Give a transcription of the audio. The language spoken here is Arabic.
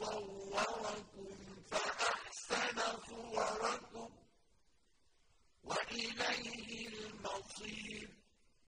وصوركم فأحسن صوركم وإليه